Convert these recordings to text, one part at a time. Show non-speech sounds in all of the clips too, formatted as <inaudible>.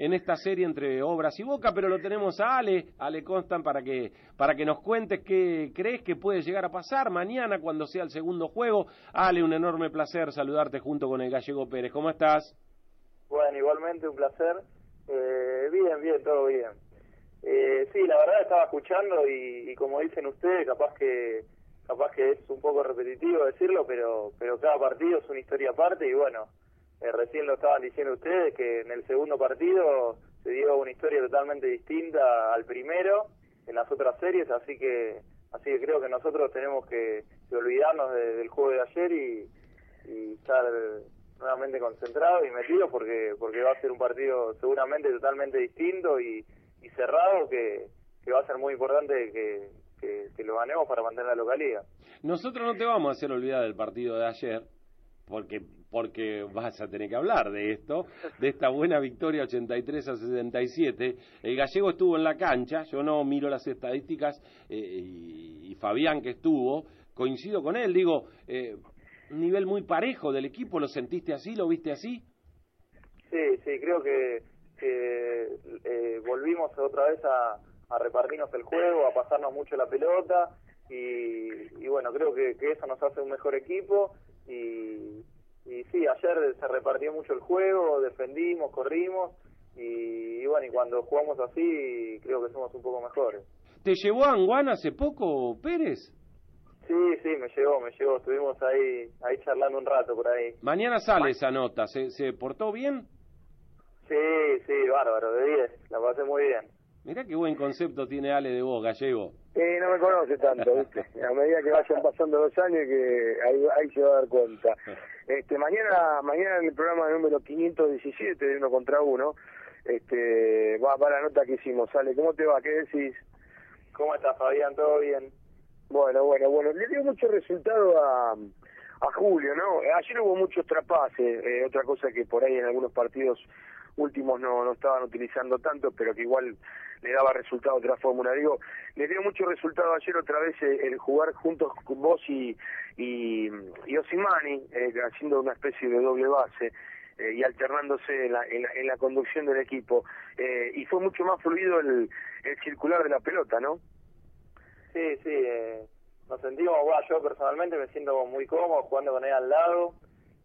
en esta serie entre Obras y Boca, pero lo tenemos a Ale, Ale Constant, para que, para que nos cuentes qué crees que puede llegar a pasar mañana cuando sea el segundo juego. Ale, un enorme placer saludarte junto con el gallego Pérez. ¿Cómo estás? Bueno, igualmente un placer. Eh, bien, bien, todo bien. Eh, sí, la verdad estaba escuchando y, como dicen ustedes, capaz que capaz que es un poco repetitivo decirlo, pero pero cada partido es una historia aparte y bueno, eh, recién lo estaban diciendo ustedes que en el segundo partido se dio una historia totalmente distinta al primero en las otras series, así que así que creo que nosotros tenemos que, olvidarnos del juego de ayer y, estar nuevamente concentrados y metidos porque porque va a ser un partido seguramente totalmente distinto y y cerrado que, que va a ser muy importante que, que, lo ganemos para mantener la localidad. Nosotros no te vamos a hacer olvidar del partido de ayer, porque porque vas a tener que hablar de esto, de esta buena victoria 83 a 67. El gallego estuvo en la cancha, yo no miro las estadísticas, eh, y, Fabián que estuvo, coincido con él, digo, eh, nivel muy parejo del equipo, ¿lo sentiste así, lo viste así? Sí, sí, creo que eh, volvimos otra vez a, repartirnos el juego, a pasarnos mucho la pelota y, bueno, creo que, eso nos hace un mejor equipo y, y sí, ayer se repartió mucho el juego, defendimos, corrimos y, bueno, y cuando jugamos así creo que somos un poco mejores. ¿Te llevó a Anguana hace poco, Pérez? Sí, sí, me llegó, me llegó. Estuvimos ahí, ahí charlando un rato por ahí. Mañana sale esa nota. ¿Se, se portó bien? Sí, sí, bárbaro, de 10, la pasé muy bien. Mirá qué buen concepto tiene Ale de vos, gallego. Sí, no me conoce tanto, ¿viste? <laughs> A medida que vayan pasando los años, que ahí, ahí se va a dar cuenta. <laughs> Este, mañana, mañana en el programa número 517 de uno contra uno, este, va, va la nota que hicimos. Ale, ¿cómo te va? ¿Qué decís? ¿Cómo estás, Fabián? ¿Todo bien? Bueno, bueno, bueno. Le dio mucho resultado a, a Julio, ¿no? Ayer hubo muchos trapaces, eh, otra cosa que por ahí en algunos partidos últimos no, no estaban utilizando tanto, pero que igual le daba resultado otra fórmula. Digo, le dio mucho resultado ayer otra vez eh, el, jugar juntos con vos y, y, Osimani, eh, haciendo una especie de doble base eh, y alternándose en la, en la, conducción del equipo. y fue mucho más fluido el, el circular de la pelota, ¿no? Sí, sí, nos sentimos, bueno, yo personalmente me siento muy cómodo jugando con él al lado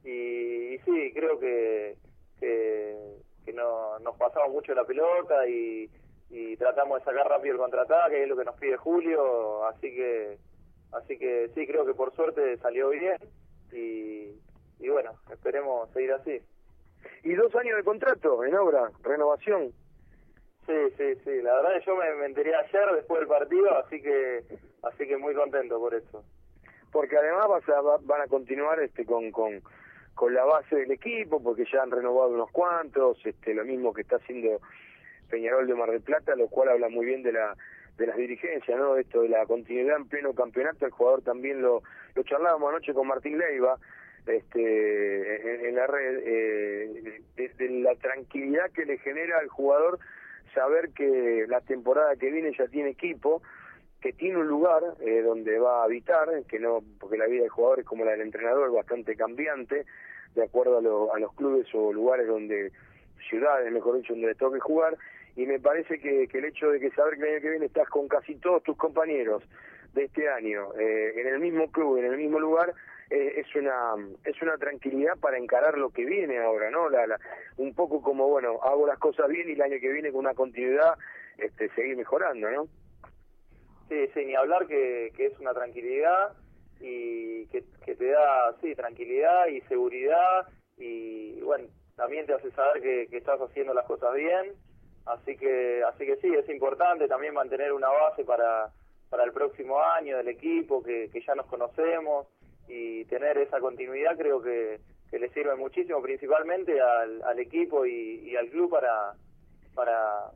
y, y sí, creo que, que que no, nos pasamos mucho la pelota y, y tratamos de sacar rápido el contraataque, que es lo que nos pide Julio, así que así que sí, creo que por suerte salió bien y, y bueno, esperemos seguir así. Y dos años de contrato en obra, renovación. Sí, sí, sí, la verdad es que yo me, me enteré ayer después del partido, así que así que muy contento por eso. Porque además vas a, van a continuar este con, con con la base del equipo, porque ya han renovado unos cuantos, este, lo mismo que está haciendo Peñarol de Mar del Plata, lo cual habla muy bien de la de las dirigencias, ¿no? Esto de la continuidad en pleno campeonato, el jugador también lo, lo charlábamos anoche con Martín Leiva, este, en, la red, eh, de, la tranquilidad que le genera al jugador saber que la temporada que viene ya tiene equipo, que tiene un lugar eh, donde va a habitar, que no, porque la vida del jugador es como la del entrenador, bastante cambiante, de acuerdo a, los clubes o lugares donde, ciudades, mejor dicho, donde le toque jugar, y me parece que, el hecho de que saber que el año que viene estás con casi todos tus compañeros de este año eh, en el mismo club, en el mismo lugar, eh, es una es una tranquilidad para encarar lo que viene ahora, ¿no? La, la, un poco como, bueno, hago las cosas bien y el año que viene con una continuidad este, seguir mejorando, ¿no? Sí, sí, ni hablar que, que es una tranquilidad y que, te da, sí, tranquilidad y seguridad y bueno, también te hace saber que, que estás haciendo las cosas bien, así que, así que sí, es importante también mantener una base para, para el próximo año del equipo, que, que ya nos conocemos y tener esa continuidad creo que, que le sirve muchísimo, principalmente al, al equipo y, y al club para, para,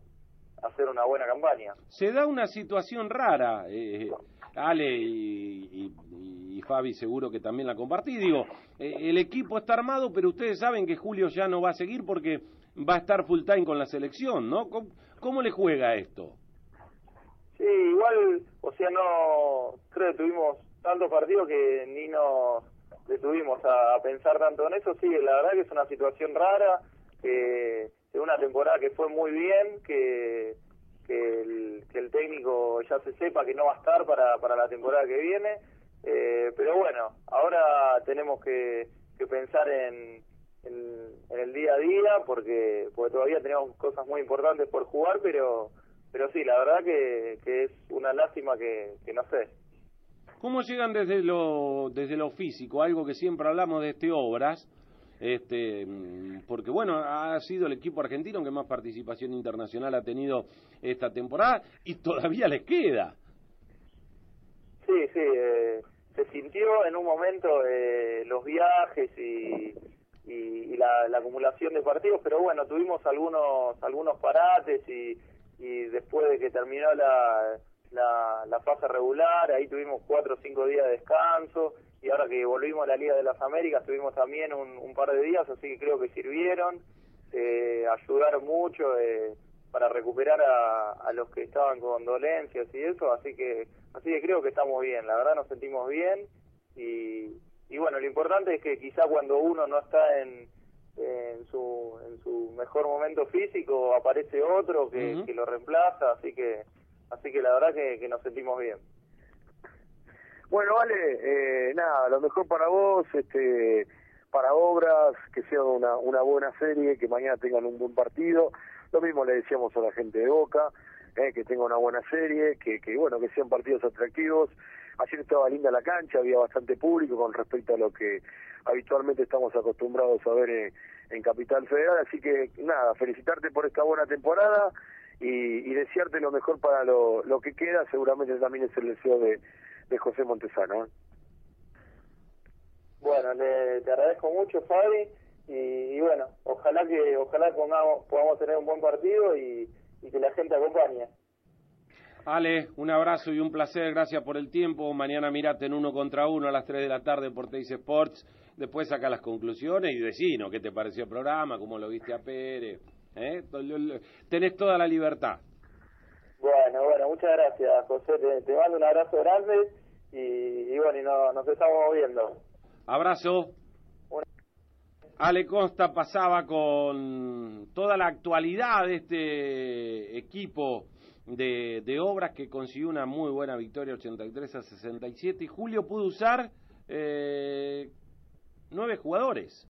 hacer una buena campaña. Se da una situación rara, eh, Ale y, y, Fabi seguro que también la compartí, digo, eh, el equipo está armado, pero ustedes saben que Julio ya no va a seguir porque va a estar full time con la selección, ¿no? ¿Cómo, le juega esto? Sí, igual, o sea, no, creo que tuvimos tantos partidos que ni nos detuvimos a, a pensar tanto en eso, sí, la verdad que es una situación rara, que de una temporada que fue muy bien, que, que, el, que el técnico ya se sepa que no va a estar para, para la temporada que viene. Eh, pero bueno, ahora tenemos que, que pensar en, en, el día a día porque, porque todavía tenemos cosas muy importantes por jugar, pero, pero sí, la verdad que, que es una lástima que, que no sé. ¿Cómo llegan desde lo, desde lo físico? Algo que siempre hablamos de este Obras, este, porque bueno, ha sido el equipo argentino que más participación internacional ha tenido esta temporada y todavía les queda. Sí, sí, eh, se sintió en un momento eh, los viajes y, y, la, la, acumulación de partidos, pero bueno, tuvimos algunos algunos parates y, y después de que terminó la, la, la fase regular, ahí tuvimos cuatro o cinco días de descanso y ahora que volvimos a la Liga de las Américas tuvimos también un, un par de días, así que creo que sirvieron, eh, ayudaron mucho eh, para recuperar a, a los que estaban con dolencias y eso, así que así que creo que estamos bien, la verdad nos sentimos bien y, y bueno, lo importante es que quizá cuando uno no está en, en su en su mejor momento físico aparece otro que, que lo reemplaza, así que así que la verdad que, que nos sentimos bien. Bueno, vale, eh, nada, lo mejor para vos, este, para obras, que sea una, una buena serie, que mañana tengan un buen partido. Lo mismo le decíamos a la gente de Boca, eh, que tenga una buena serie, que, que bueno, que sean partidos atractivos. Ayer estaba linda la cancha, había bastante público con respecto a lo que habitualmente estamos acostumbrados a ver en, en Capital Federal. Así que nada, felicitarte por esta buena temporada y, y desearte lo mejor para lo, lo que queda. Seguramente también es el deseo de de José Montesano. ¿eh? Bueno, le, te agradezco mucho, Fabi, y, bueno, ojalá que ojalá pongamos, podamos tener un buen partido y, que la gente acompañe. Ale, un abrazo y un placer, gracias por el tiempo. Mañana mirate en uno contra uno a las 3 de la tarde por Teis Sports. Después saca las conclusiones y decino qué te pareció el programa, cómo lo viste a Pérez. ¿eh? Tenés toda la libertad. Bueno, bueno, muchas gracias, José. Te, mando un abrazo grande y, bueno, y nos estamos viendo. Abrazo. Ale Costa pasaba con toda la actualidad de este equipo de, de, obras que consiguió una muy buena victoria 83 a 67 y Julio pudo usar eh, nueve jugadores.